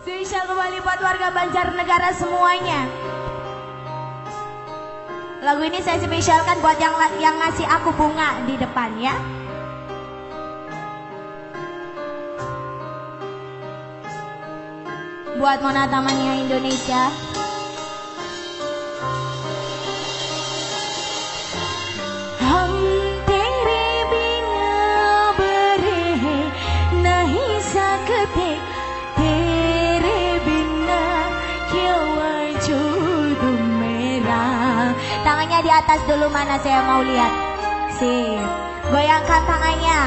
Spesial kembali buat warga Banjarnegara semuanya. Lagu ini saya spesialkan buat yang yang ngasih aku bunga di depan ya. Buat Mona Tamannya Indonesia. Tangannya di atas dulu mana saya mau lihat? Sip. Goyangkan tangannya